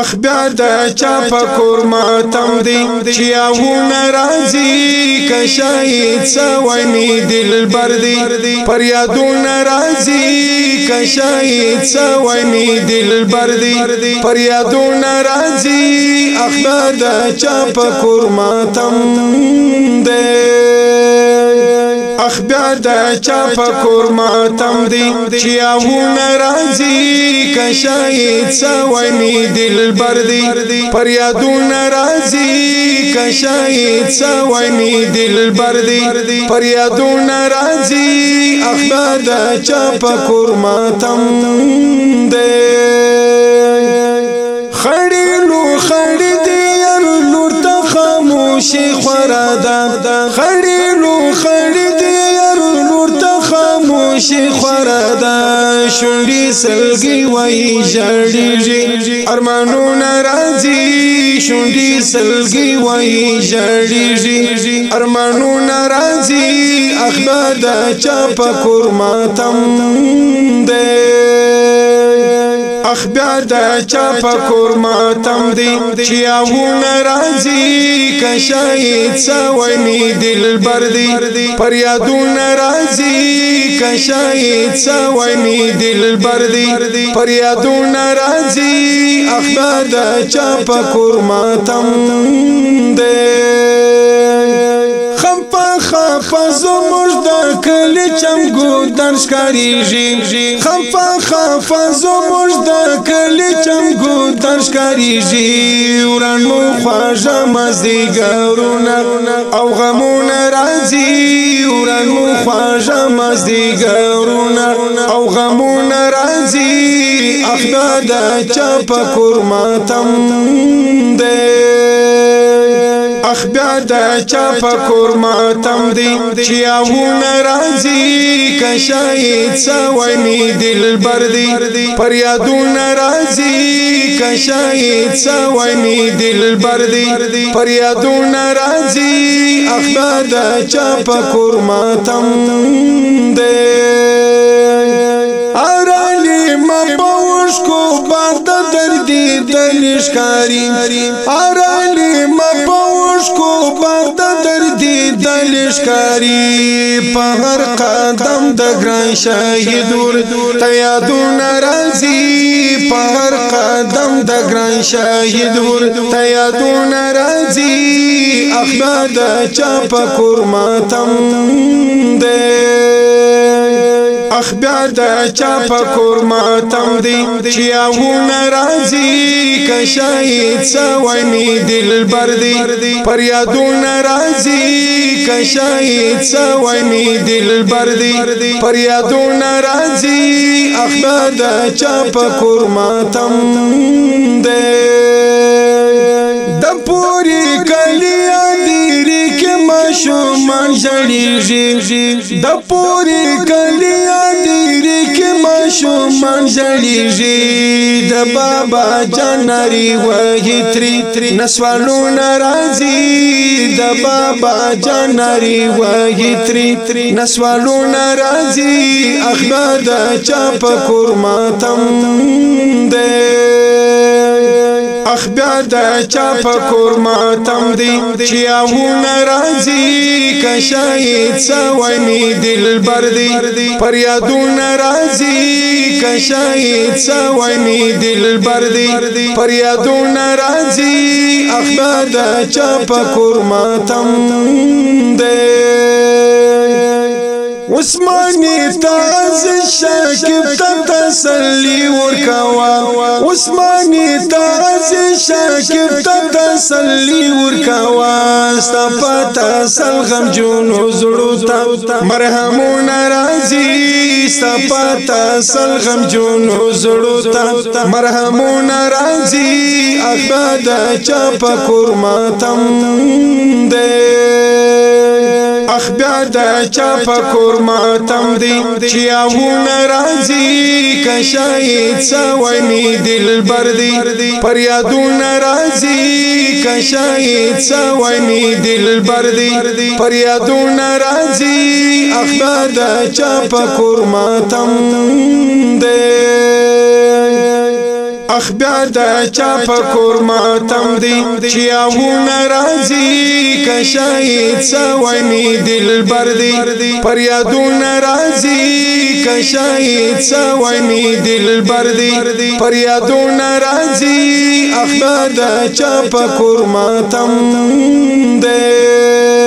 اخبار د چا په کور ماتم دی چې او ناراضي کشاید سوي می دلبر دی پر یادو ناراضي کشاید سوي می دلبر دی پر یادو ناراضي اخبار د چا په کور ماتم بخ بیا د چا په کور ماتم دی چې اوونه راځي کشاید سوي می دلبر دی پر یادونه راځي کشاید سوي می دلبر دی پر یادونه راځي اخبار د چا په کور ماتم دی خړې لو خړې دی لور ته خاموشي خورا ده خړې لو خړې خوشی خوردا شونډي سلګي وای ژړېږي ارمانونه راځي شونډي سلګي وای ژړېږي ارمانونه راځي اخبار دا چا په کور ماتم د وخت بیا د چا په کور ماتم دی چې او ناراضي کشاید سوینی دلبر دی پر یادو ناراضي کشاید سوینی دلبر دی پر یادو ناراضي اخبار د چا په کور ماتم دی خم په خفه زمو کلی چمګو دن ښکاریږي خفا خفا زموږ د کلی چمګو دن ښکاریږي وران مو خواجه مزدیګرونه او غمونه راځي وران مو خواجه مزدیګرونه او غمونه راځي اخدا د چا په کور ماتم دی اخ بیا د چا په کور ماتم دی چې او ناراضي کشاید سوینی دلبر دی پر یادو ناراضي کشاید سوینی دلبر دی پر یادو ناراضي اخ بیا د چا په کور ماتم دی ارانی ما پوش کو بارد دردی دلشکاری ارانی کو پند دردی دلشکاری په هر قدم د ګران شهید ور تیادون راضی په هر قدم د ګران شهید ور تیادون راضی اخبار د چا په کور ماتم د اخبار د چا په کور ماتم دی چې او ناراضي کشاید سوای می دلبر دی پر یادو ناراضي کشاید سوای می دلبر دی پر یادو ناراضي اخبار د چا په کور ماتم دی د پور ماشومان ژړېږي د پورې کلیا ډېرې کې ماشومان ژړېږي د بابا جنري وهي تری نسوالو ناراضي د بابا جنري وهي تری نسوالو ناراضي اخبار د چا په کور ماتم د اخ بیا د چا په کور ماتم دی چې او ناراضي که شهید سوي دل بر دی پر یادو ناراضي که شهید سوي دل بر دی پر یادو ناراضي اخ بیا د چا په کور ماتم دی عثماني تاز شاکب تا تسلی ورکوا عثماني تاز شاکب تا تسلی ورکوا ستا پتا سل غم جون حضرو تا مرحمون رازی ستا پتا سل غم جون حضرو تا مرحمون رازی اخبادا چاپا کرماتم اخ بیا د چا په کور ماتم دی چې اوونه راځي کشاید سوي می دلبر دی پر یادونه راځي کشاید سوي می دلبر دی پر یادونه راځي اخ بیا د چا په کور ماتم دی اخ بیا د چا په کور ماتم دی چې اون ناراضي کشاید سوي می دلبر دی پر یادون ناراضي کشاید سوي می دلبر دی پر یادون ناراضي اخ بیا د چا په کور ماتم دی